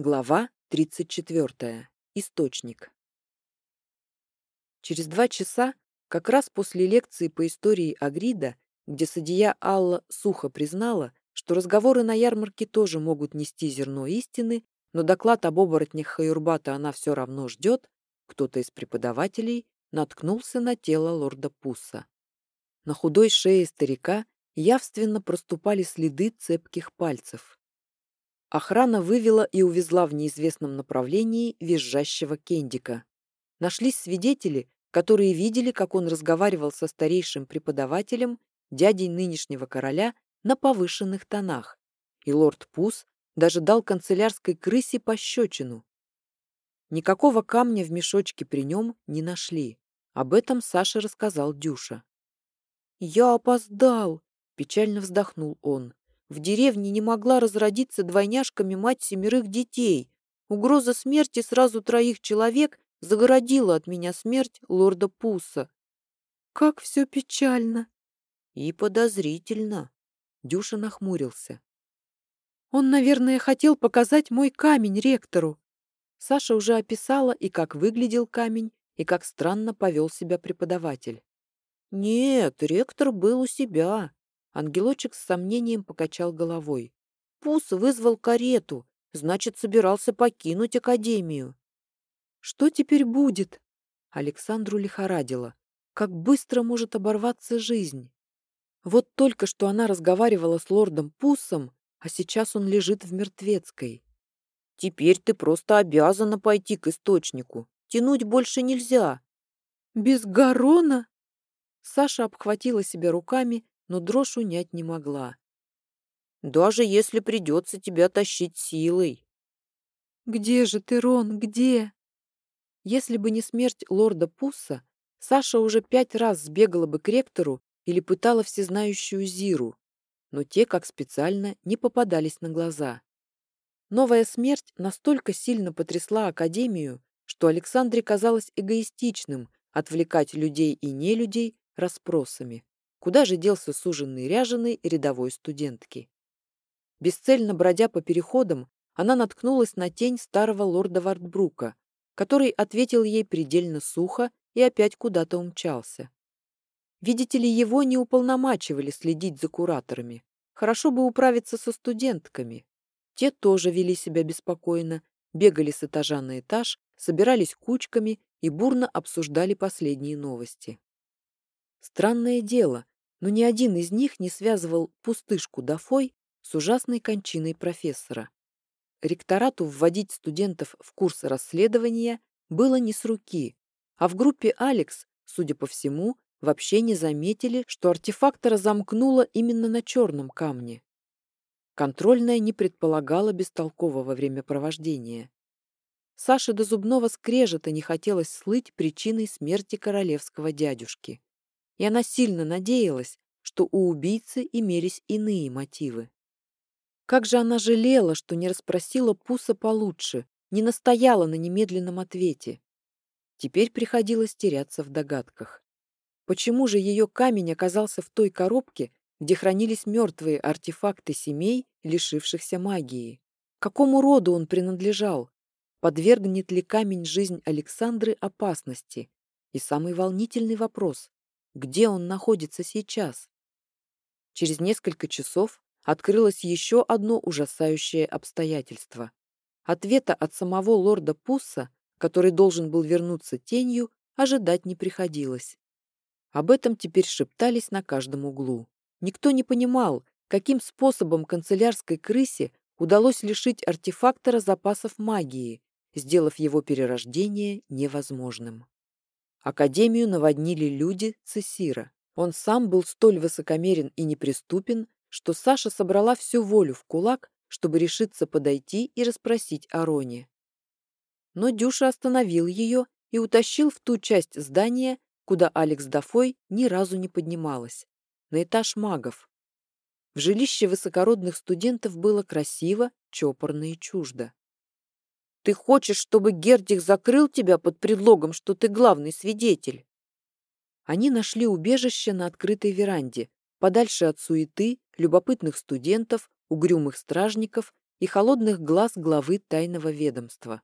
Глава 34. Источник. Через два часа, как раз после лекции по истории Агрида, где судья Алла сухо признала, что разговоры на ярмарке тоже могут нести зерно истины, но доклад об оборотнях Хаюрбата она все равно ждет, кто-то из преподавателей наткнулся на тело лорда Пусса. На худой шее старика явственно проступали следы цепких пальцев. Охрана вывела и увезла в неизвестном направлении визжащего Кендика. Нашлись свидетели, которые видели, как он разговаривал со старейшим преподавателем, дядей нынешнего короля, на повышенных тонах, и лорд Пус даже дал канцелярской крысе пощечину. Никакого камня в мешочке при нем не нашли. Об этом Саша рассказал Дюша. «Я опоздал!» – печально вздохнул он. В деревне не могла разродиться двойняшками мать семерых детей. Угроза смерти сразу троих человек загородила от меня смерть лорда Пуса. Как все печально. И подозрительно. Дюша нахмурился. Он, наверное, хотел показать мой камень ректору. Саша уже описала и как выглядел камень, и как странно повел себя преподаватель. Нет, ректор был у себя. Ангелочек с сомнением покачал головой. Пус вызвал карету, значит, собирался покинуть академию. Что теперь будет? Александру лихорадило. Как быстро может оборваться жизнь? Вот только что она разговаривала с лордом Пусом, а сейчас он лежит в мертвецкой. Теперь ты просто обязана пойти к источнику. Тянуть больше нельзя. Без Гарона? Саша обхватила себя руками но дрожь унять не могла. «Даже если придется тебя тащить силой». «Где же ты, Рон, где?» Если бы не смерть лорда Пусса, Саша уже пять раз сбегала бы к ректору или пытала всезнающую Зиру, но те, как специально, не попадались на глаза. Новая смерть настолько сильно потрясла Академию, что Александре казалось эгоистичным отвлекать людей и нелюдей расспросами. Куда же делся суженный ряженый рядовой студентки? Бесцельно бродя по переходам, она наткнулась на тень старого лорда Вартбрука, который ответил ей предельно сухо и опять куда-то умчался. Видите ли, его не уполномачивали следить за кураторами. Хорошо бы управиться со студентками. Те тоже вели себя беспокойно, бегали с этажа на этаж, собирались кучками и бурно обсуждали последние новости. Странное дело, но ни один из них не связывал пустышку Дафой с ужасной кончиной профессора. Ректорату вводить студентов в курс расследования было не с руки, а в группе «Алекс», судя по всему, вообще не заметили, что артефактора замкнуло именно на черном камне. Контрольная не предполагала бестолкового времяпровождения. Саше до зубного скрежета не хотелось слыть причиной смерти королевского дядюшки и она сильно надеялась, что у убийцы имелись иные мотивы. Как же она жалела, что не расспросила Пуса получше, не настояла на немедленном ответе. Теперь приходилось теряться в догадках. Почему же ее камень оказался в той коробке, где хранились мертвые артефакты семей, лишившихся магии? Какому роду он принадлежал? Подвергнет ли камень жизнь Александры опасности? И самый волнительный вопрос где он находится сейчас. Через несколько часов открылось еще одно ужасающее обстоятельство. Ответа от самого лорда Пусса, который должен был вернуться тенью, ожидать не приходилось. Об этом теперь шептались на каждом углу. Никто не понимал, каким способом канцелярской крысе удалось лишить артефактора запасов магии, сделав его перерождение невозможным. Академию наводнили люди Цесира. Он сам был столь высокомерен и неприступен, что Саша собрала всю волю в кулак, чтобы решиться подойти и расспросить о Роне. Но Дюша остановил ее и утащил в ту часть здания, куда Алекс Дафой ни разу не поднималась, на этаж магов. В жилище высокородных студентов было красиво, чопорно и чуждо. Ты хочешь, чтобы Гердих закрыл тебя под предлогом, что ты главный свидетель?» Они нашли убежище на открытой веранде, подальше от суеты, любопытных студентов, угрюмых стражников и холодных глаз главы тайного ведомства.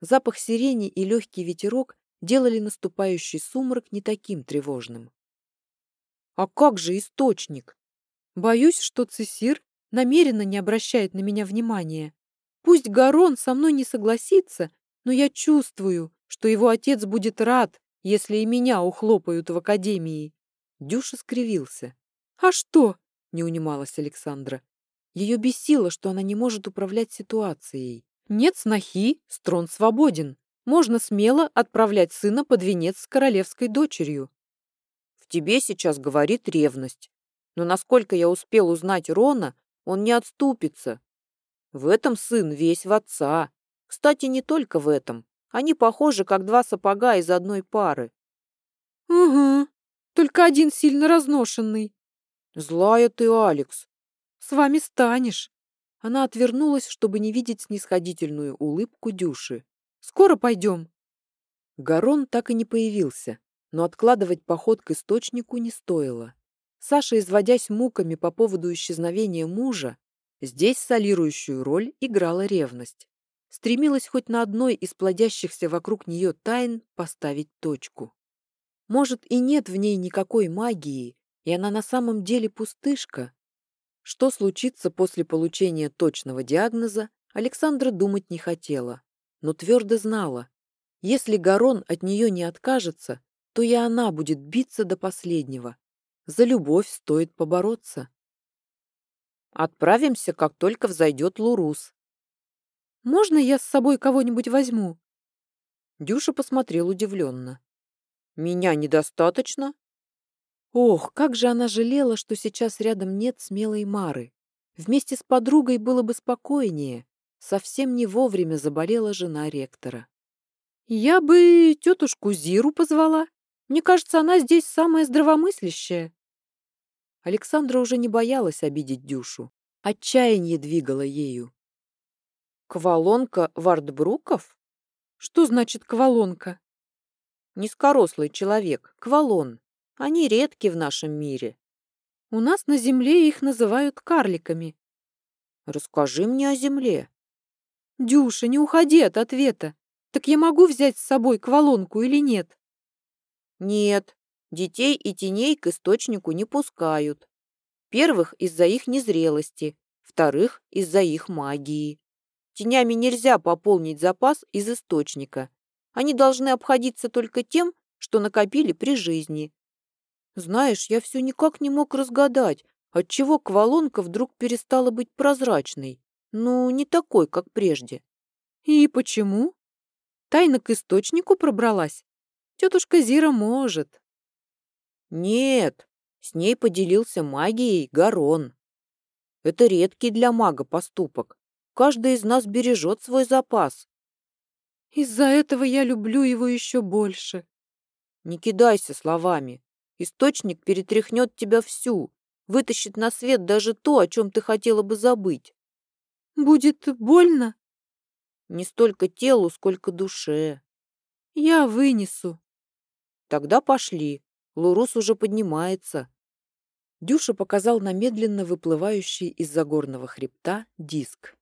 Запах сирени и легкий ветерок делали наступающий сумрак не таким тревожным. А как же источник? Боюсь, что Цесир намеренно не обращает на меня внимания. Пусть Гарон со мной не согласится, но я чувствую, что его отец будет рад, если и меня ухлопают в академии. Дюша скривился. А что? Не унималась Александра. Ее бесило, что она не может управлять ситуацией. Нет снохи, строн свободен. Можно смело отправлять сына под венец с королевской дочерью. В тебе сейчас говорит ревность. Но насколько я успел узнать Рона, он не отступится. В этом сын весь в отца. Кстати, не только в этом. Они похожи, как два сапога из одной пары. Угу, только один сильно разношенный. Злая ты, Алекс. С вами станешь. Она отвернулась, чтобы не видеть снисходительную улыбку Дюши. Скоро пойдем. Гарон так и не появился, но откладывать поход к источнику не стоило. Саша, изводясь муками по поводу исчезновения мужа, здесь солирующую роль играла ревность. Стремилась хоть на одной из плодящихся вокруг нее тайн поставить точку. Может, и нет в ней никакой магии, и она на самом деле пустышка. Что случится после получения точного диагноза, Александра думать не хотела, но твердо знала, если Гарон от нее не откажется, то и она будет биться до последнего, за любовь стоит побороться. Отправимся, как только взойдет Лурус. Можно я с собой кого-нибудь возьму? Дюша посмотрел удивленно. Меня недостаточно? Ох, как же она жалела, что сейчас рядом нет смелой Мары. Вместе с подругой было бы спокойнее. Совсем не вовремя заболела жена ректора. Я бы тетушку Зиру позвала. Мне кажется, она здесь самая здравомыслящая. Александра уже не боялась обидеть Дюшу. Отчаяние двигало ею. Квалонка Вардбруков? Что значит квалонка? Низкорослый человек, квалон. Они редки в нашем мире. У нас на земле их называют карликами. Расскажи мне о земле. Дюша, не уходи от ответа. Так я могу взять с собой квалонку или нет? Нет, детей и теней к источнику не пускают. Первых из-за их незрелости, вторых из-за их магии. Тенями нельзя пополнить запас из источника. Они должны обходиться только тем, что накопили при жизни. Знаешь, я все никак не мог разгадать, отчего квалонка вдруг перестала быть прозрачной. Ну, не такой, как прежде. И почему? Тайна к источнику пробралась? Тетушка Зира может. Нет, с ней поделился магией Гарон. Это редкий для мага поступок. Каждый из нас бережет свой запас. Из-за этого я люблю его еще больше. Не кидайся словами. Источник перетряхнет тебя всю, вытащит на свет даже то, о чем ты хотела бы забыть. Будет больно? Не столько телу, сколько душе. Я вынесу. Тогда пошли. Лурус уже поднимается. Дюша показал на медленно выплывающий из-за горного хребта диск.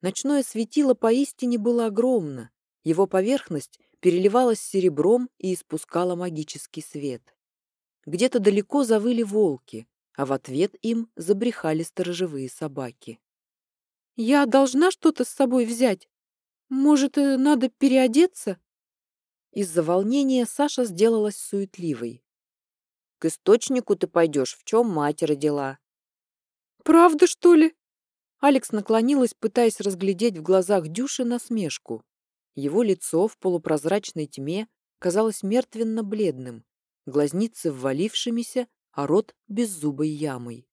Ночное светило поистине было огромно. Его поверхность переливалась серебром и испускала магический свет. Где-то далеко завыли волки, а в ответ им забрехали сторожевые собаки. «Я должна что-то с собой взять? Может, э, надо переодеться?» Из-за волнения Саша сделалась суетливой. «К источнику ты пойдешь, в чем мать родила». «Правда, что ли?» Алекс наклонилась, пытаясь разглядеть в глазах Дюши насмешку. Его лицо в полупрозрачной тьме казалось мертвенно-бледным, глазницы ввалившимися, а рот беззубой ямой.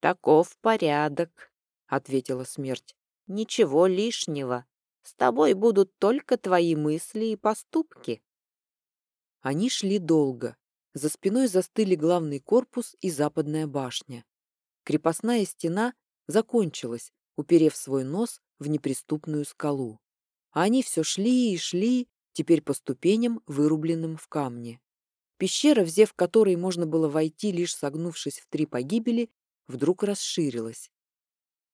«Таков порядок», — ответила смерть. «Ничего лишнего. С тобой будут только твои мысли и поступки». Они шли долго. За спиной застыли главный корпус и западная башня. Крепостная стена закончилась, уперев свой нос в неприступную скалу. А они все шли и шли, теперь по ступеням, вырубленным в камне. Пещера, взев которой можно было войти, лишь согнувшись в три погибели, вдруг расширилась.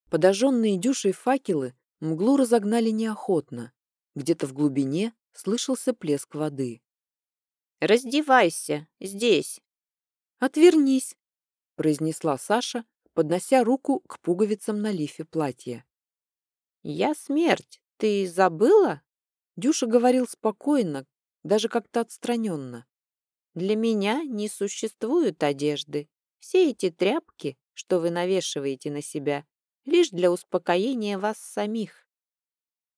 Подожженные дюшей факелы мглу разогнали неохотно. Где-то в глубине слышался плеск воды. «Раздевайся, здесь!» «Отвернись!» — произнесла Саша, поднося руку к пуговицам на лифе платья. «Я смерть, ты забыла?» Дюша говорил спокойно, даже как-то отстраненно. «Для меня не существует одежды. Все эти тряпки, что вы навешиваете на себя, лишь для успокоения вас самих».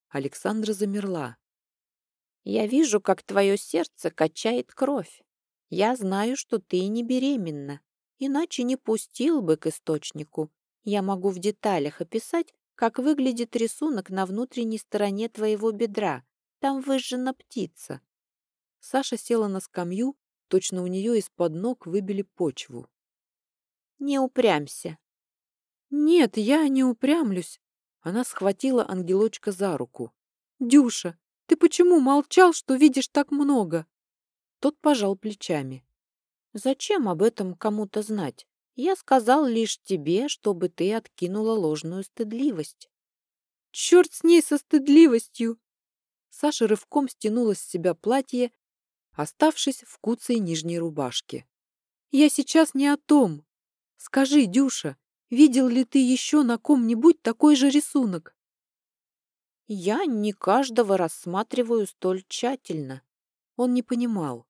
Александра замерла. «Я вижу, как твое сердце качает кровь. Я знаю, что ты не беременна, иначе не пустил бы к источнику. Я могу в деталях описать, как выглядит рисунок на внутренней стороне твоего бедра. Там выжжена птица. Саша села на скамью, точно у нее из-под ног выбили почву. «Не упрямься». «Нет, я не упрямлюсь». Она схватила ангелочка за руку. «Дюша, ты почему молчал, что видишь так много?» Тот пожал плечами. «Зачем об этом кому-то знать? Я сказал лишь тебе, чтобы ты откинула ложную стыдливость». «Черт с ней со стыдливостью!» Саша рывком стянула с себя платье, оставшись в куцей нижней рубашке. «Я сейчас не о том. Скажи, Дюша, видел ли ты еще на ком-нибудь такой же рисунок?» «Я не каждого рассматриваю столь тщательно». Он не понимал.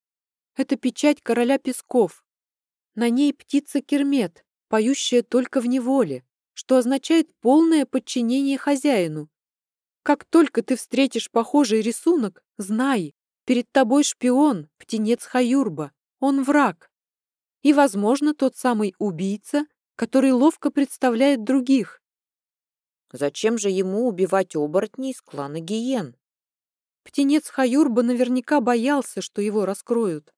Это печать короля песков. На ней птица Кермет, поющая только в неволе, что означает полное подчинение хозяину. Как только ты встретишь похожий рисунок, знай, перед тобой шпион, птенец Хаюрба, он враг. И, возможно, тот самый убийца, который ловко представляет других. Зачем же ему убивать оборотней из клана Гиен? Птенец Хаюрба наверняка боялся, что его раскроют.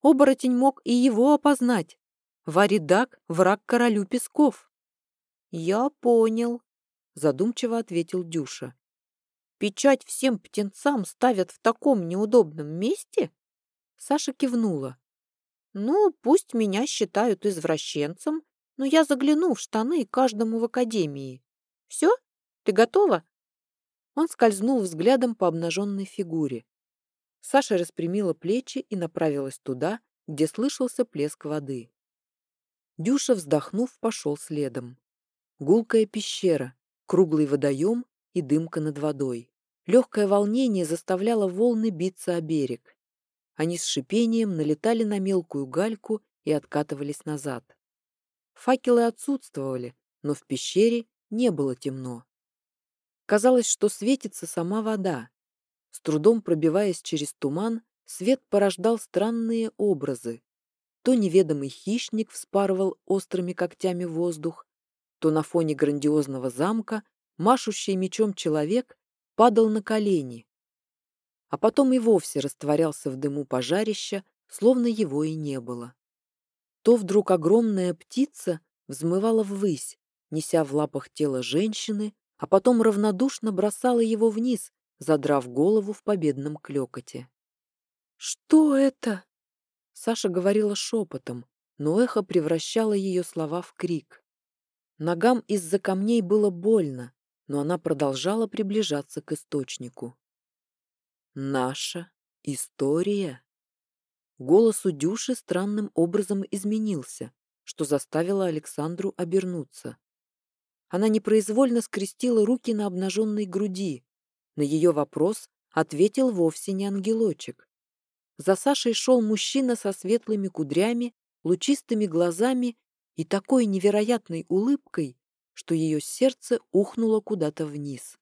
Оборотень мог и его опознать. Варидак — враг королю песков. «Я понял», — задумчиво ответил Дюша. «Печать всем птенцам ставят в таком неудобном месте?» Саша кивнула. «Ну, пусть меня считают извращенцем, но я загляну в штаны каждому в академии. Все? Ты готова?» Он скользнул взглядом по обнаженной фигуре. Саша распрямила плечи и направилась туда, где слышался плеск воды. Дюша, вздохнув, пошел следом. Гулкая пещера, круглый водоем и дымка над водой. Легкое волнение заставляло волны биться о берег. Они с шипением налетали на мелкую гальку и откатывались назад. Факелы отсутствовали, но в пещере не было темно. Казалось, что светится сама вода, с трудом пробиваясь через туман, свет порождал странные образы. То неведомый хищник вспарывал острыми когтями воздух, то на фоне грандиозного замка машущий мечом человек падал на колени, а потом и вовсе растворялся в дыму пожарища, словно его и не было. То вдруг огромная птица взмывала ввысь, неся в лапах тело женщины, а потом равнодушно бросала его вниз, задрав голову в победном клёкоте. «Что это?» Саша говорила шепотом, но эхо превращало ее слова в крик. Ногам из-за камней было больно, но она продолжала приближаться к источнику. «Наша история?» Голос у Дюши странным образом изменился, что заставило Александру обернуться. Она непроизвольно скрестила руки на обнаженной груди, на ее вопрос ответил вовсе не ангелочек. За Сашей шел мужчина со светлыми кудрями, лучистыми глазами и такой невероятной улыбкой, что ее сердце ухнуло куда-то вниз.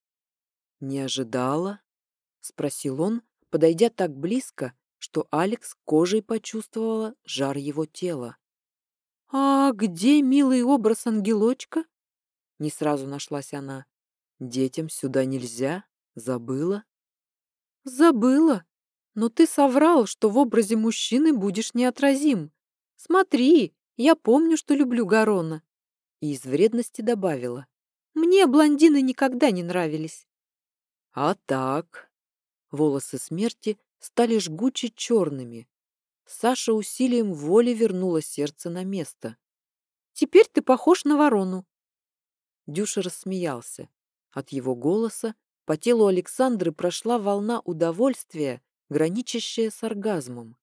«Не ожидала?» — спросил он, подойдя так близко, что Алекс кожей почувствовала жар его тела. «А где милый образ ангелочка?» Не сразу нашлась она. «Детям сюда нельзя?» Забыла? Забыла. Но ты соврал, что в образе мужчины будешь неотразим. Смотри, я помню, что люблю Гарона. И из вредности добавила. Мне блондины никогда не нравились. А так... Волосы смерти стали жгуче черными. Саша усилием воли вернула сердце на место. «Теперь ты похож на ворону». Дюша рассмеялся. От его голоса по телу Александры прошла волна удовольствия, граничащая с оргазмом.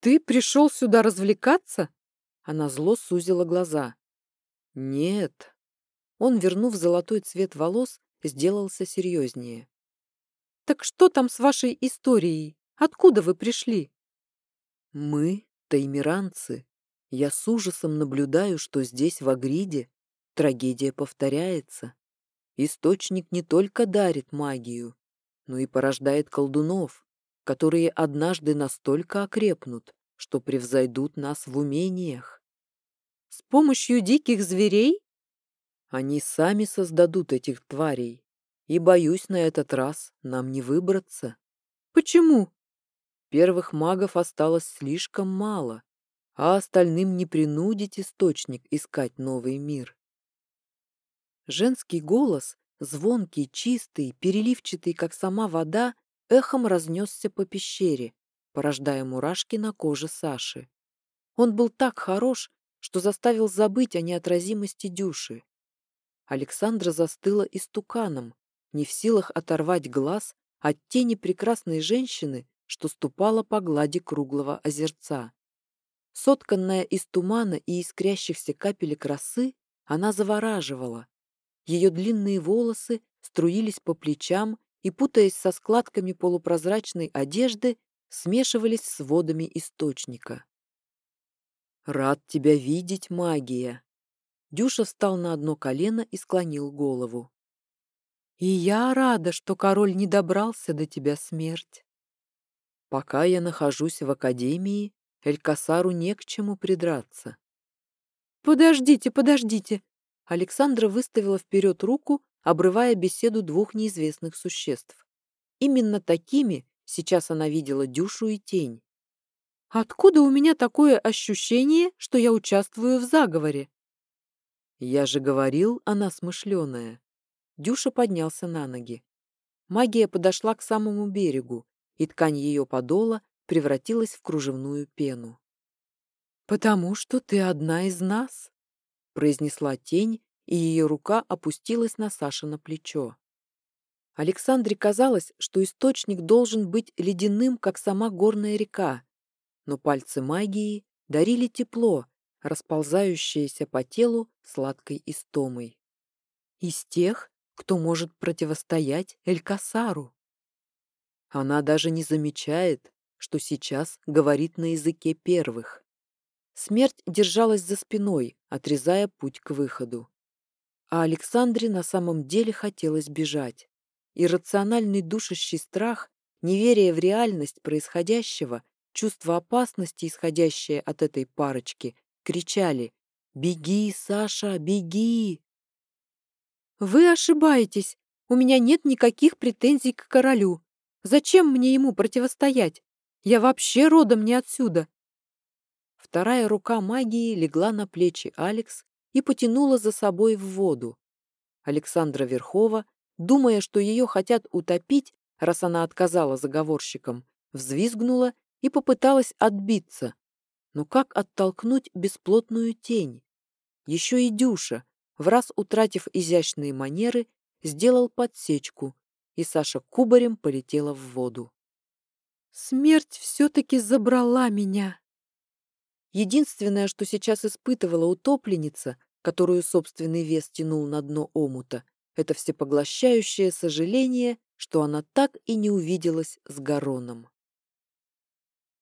«Ты пришел сюда развлекаться?» Она зло сузила глаза. «Нет». Он, вернув золотой цвет волос, сделался серьезнее. «Так что там с вашей историей? Откуда вы пришли?» «Мы — таймиранцы. Я с ужасом наблюдаю, что здесь, в Агриде, трагедия повторяется. Источник не только дарит магию, но и порождает колдунов, которые однажды настолько окрепнут, что превзойдут нас в умениях. С помощью диких зверей? Они сами создадут этих тварей, и, боюсь, на этот раз нам не выбраться. Почему? Первых магов осталось слишком мало, а остальным не принудить источник искать новый мир. Женский голос, звонкий, чистый, переливчатый, как сама вода, эхом разнесся по пещере, порождая мурашки на коже Саши. Он был так хорош, что заставил забыть о неотразимости Дюши. Александра застыла истуканом, не в силах оторвать глаз от тени прекрасной женщины, что ступала по глади круглого озерца. Сотканная из тумана и искрящихся капелек росы, она завораживала. Ее длинные волосы струились по плечам и, путаясь со складками полупрозрачной одежды, смешивались с водами источника. «Рад тебя видеть, магия!» Дюша встал на одно колено и склонил голову. «И я рада, что король не добрался до тебя смерть. Пока я нахожусь в академии, Элькасару не к чему придраться». «Подождите, подождите!» Александра выставила вперед руку, обрывая беседу двух неизвестных существ. Именно такими сейчас она видела Дюшу и тень. «Откуда у меня такое ощущение, что я участвую в заговоре?» «Я же говорил, она смышленая». Дюша поднялся на ноги. Магия подошла к самому берегу, и ткань ее подола превратилась в кружевную пену. «Потому что ты одна из нас», — произнесла тень, и ее рука опустилась на Саша на плечо. Александре казалось, что источник должен быть ледяным, как сама горная река, но пальцы магии дарили тепло, расползающееся по телу сладкой истомой. Из тех, кто может противостоять Элькасару. Она даже не замечает, что сейчас говорит на языке первых. Смерть держалась за спиной, отрезая путь к выходу. А Александре на самом деле хотелось бежать. Иррациональный душащий страх, неверие в реальность происходящего, чувство опасности, исходящее от этой парочки, кричали «Беги, Саша, беги!» «Вы ошибаетесь. У меня нет никаких претензий к королю. Зачем мне ему противостоять? Я вообще родом не отсюда». Вторая рука магии легла на плечи Алекс и потянула за собой в воду. Александра Верхова, думая, что ее хотят утопить, раз она отказала заговорщикам, взвизгнула и попыталась отбиться, но как оттолкнуть бесплотную тень? Еще и Дюша, в раз утратив изящные манеры, сделал подсечку, и Саша кубарем полетела в воду. Смерть все-таки забрала меня. Единственное, что сейчас испытывала утопленница, которую собственный вес тянул на дно омута, это всепоглощающее сожаление, что она так и не увиделась с Гароном.